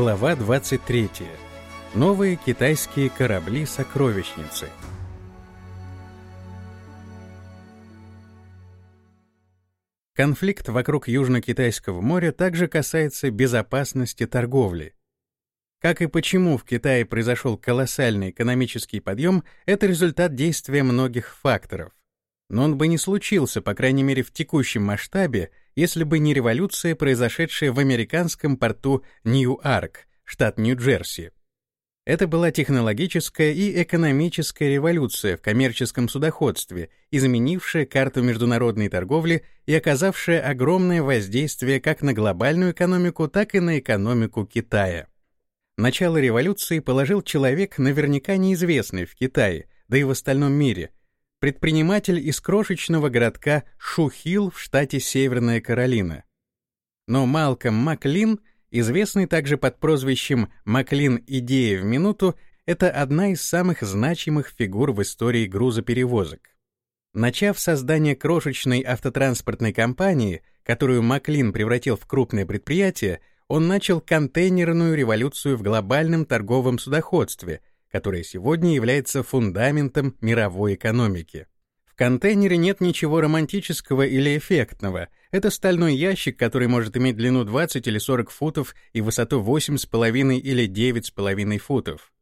Глава 23. Новые китайские корабли-сокровищницы. Конфликт вокруг Южно-Китайского моря также касается безопасности торговли. Как и почему в Китае произошел колоссальный экономический подъем, это результат действия многих факторов. Но он бы не случился, по крайней мере в текущем масштабе, если бы не революция, произошедшая в американском порту Нью-Арк, штат Нью-Джерси. Это была технологическая и экономическая революция в коммерческом судоходстве, изменившая карту международной торговли и оказавшая огромное воздействие как на глобальную экономику, так и на экономику Китая. Начало революции положил человек, наверняка неизвестный в Китае, да и в остальном мире, предприниматель из крошечного городка Шухил в штате Северная Каролина. Но Малком Маклин, известный также под прозвищем Маклин «Идея в минуту», это одна из самых значимых фигур в истории грузоперевозок. Начав создание крошечной автотранспортной компании, которую Маклин превратил в крупное предприятие, он начал контейнерную революцию в глобальном торговом судоходстве, которое сегодня является фундаментом мировой экономики. В контейнере нет ничего романтического или эффектного. Это стальной ящик, который может иметь длину 20 или 40 футов и высоту 8,5 или 9,5 футов.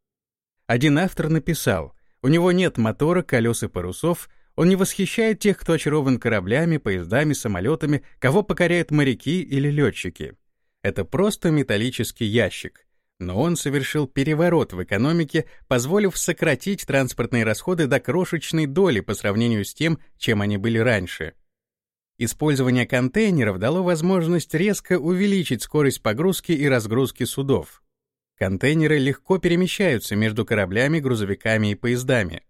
Один автор написал, у него нет мотора, колес и парусов, он не восхищает тех, кто очарован кораблями, поездами, самолетами, кого покоряют моряки или летчики. Это просто металлический ящик но он совершил переворот в экономике, позволив сократить транспортные расходы до крошечной доли по сравнению с тем, чем они были раньше. Использование контейнеров дало возможность резко увеличить скорость погрузки и разгрузки судов. Контейнеры легко перемещаются между кораблями, грузовиками и поездами.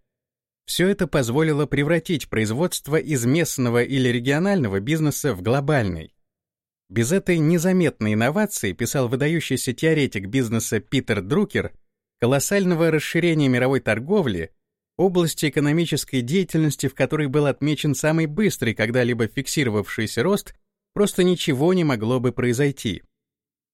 Все это позволило превратить производство из местного или регионального бизнеса в глобальный. Без этой незаметной инновации, писал выдающийся теоретик бизнеса Питер Друкер, колоссального расширения мировой торговли, области экономической деятельности, в которой был отмечен самый быстрый когда-либо фиксировавшийся рост, просто ничего не могло бы произойти.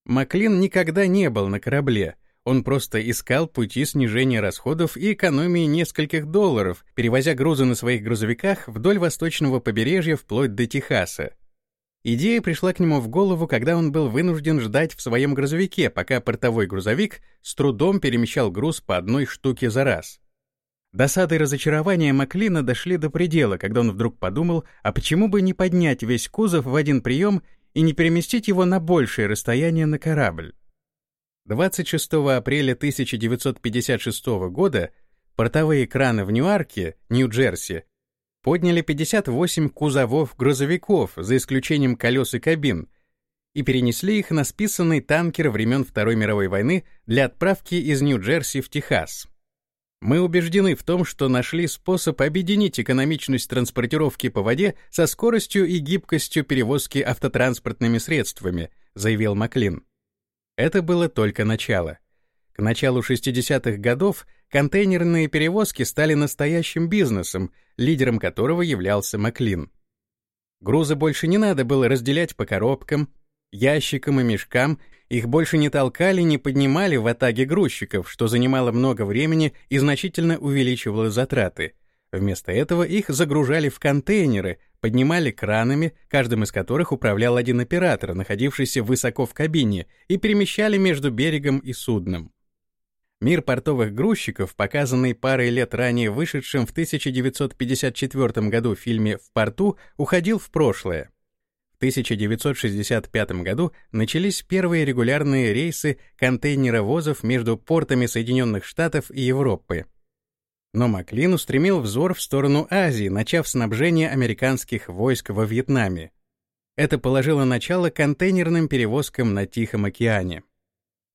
Маклин никогда не был на корабле, он просто искал пути снижения расходов и экономии нескольких долларов, перевозя грузы на своих грузовиках вдоль восточного побережья вплоть до Техаса. Идея пришла к нему в голову, когда он был вынужден ждать в своем грузовике, пока портовой грузовик с трудом перемещал груз по одной штуке за раз. Досады и разочарования Маклина дошли до предела, когда он вдруг подумал, а почему бы не поднять весь кузов в один прием и не переместить его на большее расстояние на корабль. 26 апреля 1956 года портовые краны в Ньюарке, Нью-Джерси, подняли 58 кузовов грузовиков, за исключением колес и кабин, и перенесли их на списанный танкер времен Второй мировой войны для отправки из Нью-Джерси в Техас. Мы убеждены в том, что нашли способ объединить экономичность транспортировки по воде со скоростью и гибкостью перевозки автотранспортными средствами, заявил Маклин. Это было только начало. К началу 60-х годов контейнерные перевозки стали настоящим бизнесом, лидером которого являлся Маклин. Грузы больше не надо было разделять по коробкам, ящикам и мешкам, их больше не толкали, не поднимали в атаге грузчиков, что занимало много времени и значительно увеличивало затраты. Вместо этого их загружали в контейнеры, поднимали кранами, каждым из которых управлял один оператор, находившийся высоко в кабине, и перемещали между берегом и судном. Мир портовых грузчиков, показанный парой лет ранее вышедшим в 1954 году в фильме «В порту», уходил в прошлое. В 1965 году начались первые регулярные рейсы контейнеровозов между портами Соединенных Штатов и Европы. Но Маклин устремил взор в сторону Азии, начав снабжение американских войск во Вьетнаме. Это положило начало контейнерным перевозкам на Тихом океане.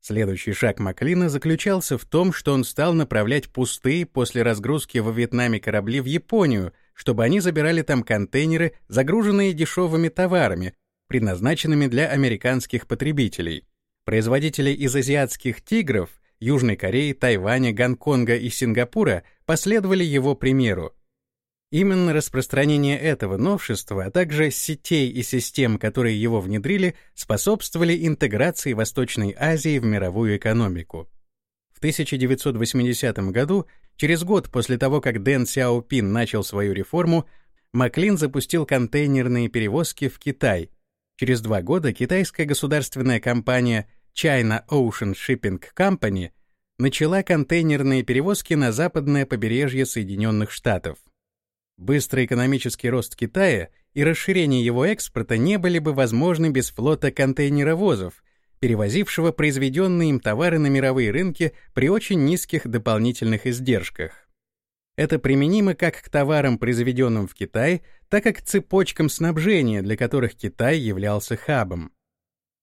Следующий шаг Маклина заключался в том, что он стал направлять пустые после разгрузки во Вьетнаме корабли в Японию, чтобы они забирали там контейнеры, загруженные дешевыми товарами, предназначенными для американских потребителей. Производители из азиатских тигров Южной Кореи, Тайваня, Гонконга и Сингапура последовали его примеру. Именно распространение этого новшества, а также сетей и систем, которые его внедрили, способствовали интеграции Восточной Азии в мировую экономику. В 1980 году, через год после того, как Дэн Сяопин начал свою реформу, Маклин запустил контейнерные перевозки в Китай. Через два года китайская государственная компания China Ocean Shipping Company начала контейнерные перевозки на западное побережье Соединенных Штатов. Быстрый экономический рост Китая и расширение его экспорта не были бы возможны без флота контейнеровозов, перевозившего произведенные им товары на мировые рынки при очень низких дополнительных издержках. Это применимо как к товарам, произведенным в Китае, так и к цепочкам снабжения, для которых Китай являлся хабом.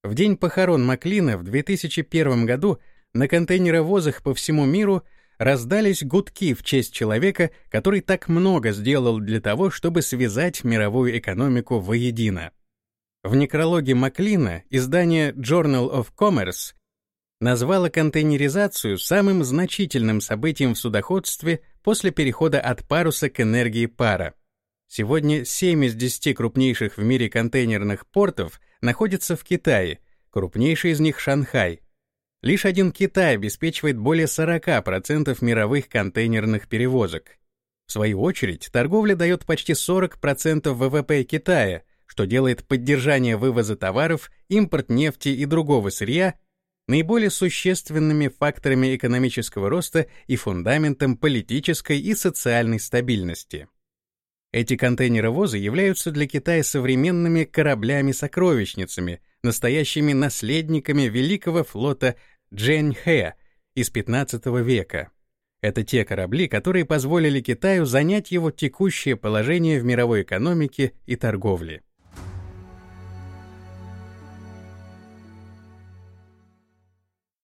В день похорон Маклина в 2001 году на контейнеровозах по всему миру раздались гудки в честь человека, который так много сделал для того, чтобы связать мировую экономику воедино. В некрологе Маклина издание Journal of Commerce назвало контейнеризацию самым значительным событием в судоходстве после перехода от паруса к энергии пара. Сегодня 7 из 10 крупнейших в мире контейнерных портов находятся в Китае, крупнейший из них Шанхай, Лишь один Китай обеспечивает более 40% мировых контейнерных перевозок. В свою очередь, торговля дает почти 40% ВВП Китая, что делает поддержание вывоза товаров, импорт нефти и другого сырья наиболее существенными факторами экономического роста и фундаментом политической и социальной стабильности. Эти контейнеровозы являются для Китая современными кораблями-сокровищницами, настоящими наследниками великого флота Джэньхэ из 15 века. Это те корабли, которые позволили Китаю занять его текущее положение в мировой экономике и торговле.